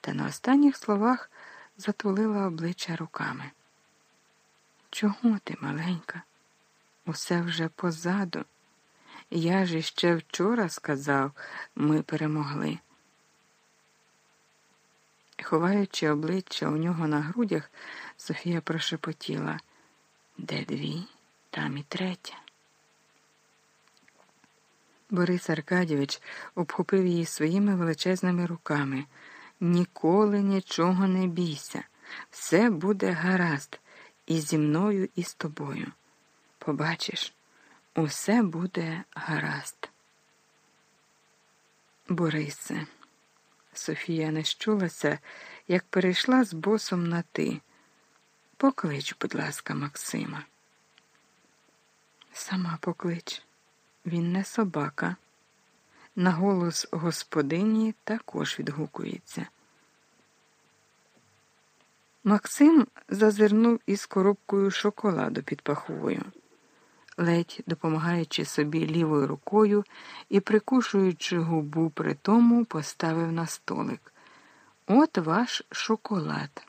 та на останніх словах затулила обличчя руками. Чого ти, маленька? Усе вже позаду. Я ж іще вчора сказав, ми перемогли. Ховаючи обличчя у нього на грудях, Софія прошепотіла де дві, там і третя. Борис Аркадійович обхопив її своїми величезними руками. Ніколи нічого не бійся. Все буде гаразд і зі мною, і з тобою. Побачиш, усе буде гаразд. Борисе, Софія не щулася, як перейшла з босом на ти. Поклич, будь ласка, Максима. Сама поклич. Він не собака. На голос господині також відгукується. Максим зазирнув із коробкою шоколаду під паховою, ледь допомагаючи собі лівою рукою і прикушуючи губу при тому, поставив на столик. От ваш шоколад.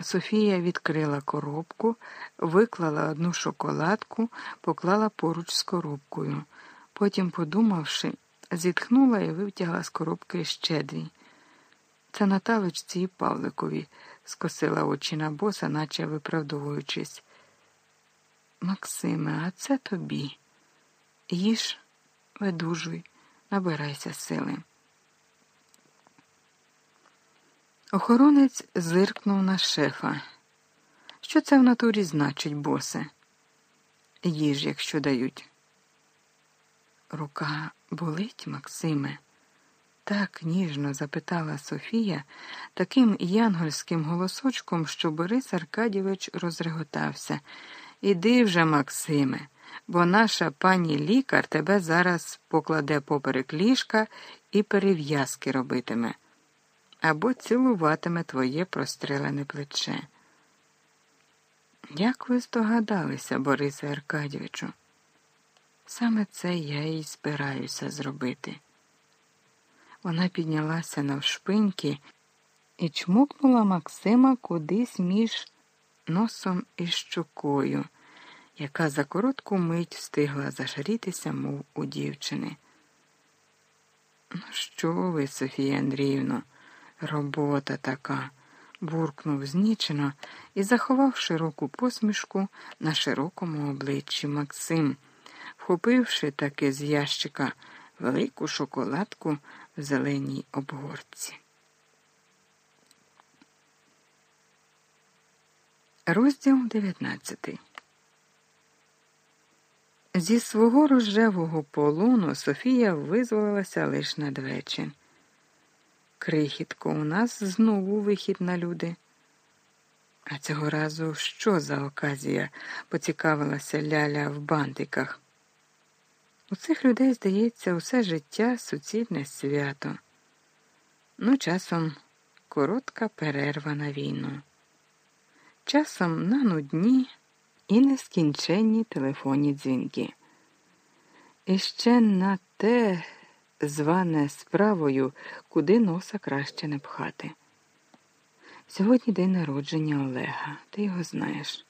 Софія відкрила коробку, виклала одну шоколадку, поклала поруч з коробкою. Потім, подумавши, зітхнула і витягла з коробки ще дві. Це Наталочці і Павликові, скосила очі на боса, наче виправдовуючись. Максиме, а це тобі. Їж, видужуй, набирайся сили. Охоронець зиркнув на шефа. Що це в натурі значить, босе? Їж, якщо дають. Рука болить, Максиме? Так ніжно запитала Софія таким янгольським голосочком, що Борис Аркадійович розреготався. Іди вже, Максиме, бо наша пані лікар тебе зараз покладе поперек ліжка і перев'язки робитиме або цілуватиме твоє прострелене плече. Як ви здогадалися, Борисе Аркадійовичу? Саме це я і збираюся зробити. Вона піднялася навшпиньки і чмукнула Максима кудись між носом і щокою, яка за коротку мить встигла зашарітися, мов у дівчини. Ну, що ви, Софія Андріївно? Робота така, буркнув знічено і заховав широку посмішку на широкому обличчі Максим, вхопивши таки з ящика велику шоколадку в зеленій обгорці. Розділ 19 Зі свого рожевого полону Софія визволилася лише надвечір. Крихітко, у нас знову вихід на люди. А цього разу що за оказія? поцікавилася Ляля в бантиках. У цих людей, здається, усе життя суцільне свято. Ну, часом коротка перерва на війну, часом на нудні і нескінченні телефонні дзвінки. І ще на те зване справою, куди носа краще не пхати. Сьогодні день народження Олега, ти його знаєш.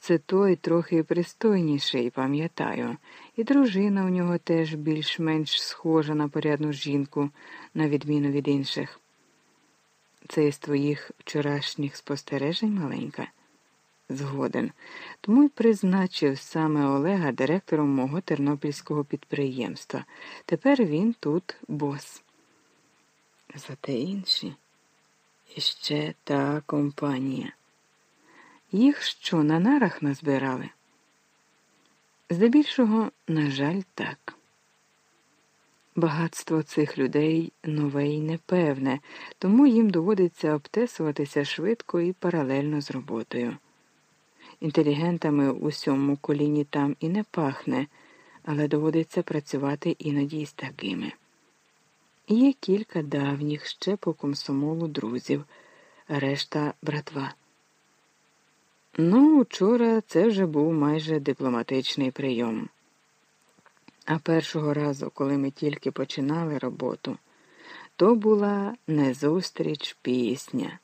Це той трохи пристойніший, пам'ятаю, і дружина у нього теж більш-менш схожа на порядну жінку, на відміну від інших. Це із твоїх вчорашніх спостережень маленька згоден, тому й призначив саме Олега директором мого тернопільського підприємства. Тепер він тут бос. Зате інші іще та компанія. Їх що на нарах назбирали? Здебільшого, на жаль, так. Багатство цих людей нове і непевне, тому їм доводиться обтесуватися швидко і паралельно з роботою. Інтелігентами у сьому коліні там і не пахне, але доводиться працювати іноді з такими. Є кілька давніх ще по комсомолу друзів, решта братва. Ну, вчора це вже був майже дипломатичний прийом. А першого разу, коли ми тільки починали роботу, то була не зустріч пісня.